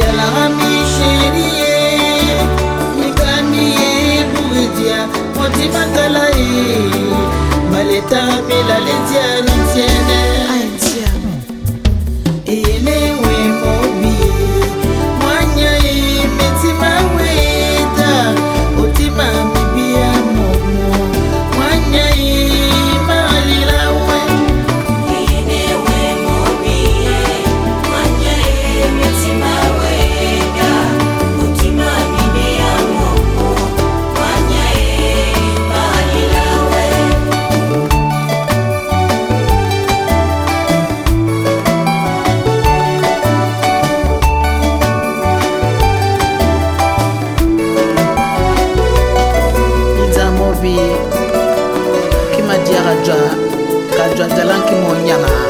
yalaka misherie eh. mikani ye eh, buridia motimatala ye baletaka milaletia litiene jazalaki monyana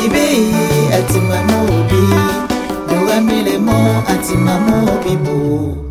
libei atima mobi loramilemo atima mobibo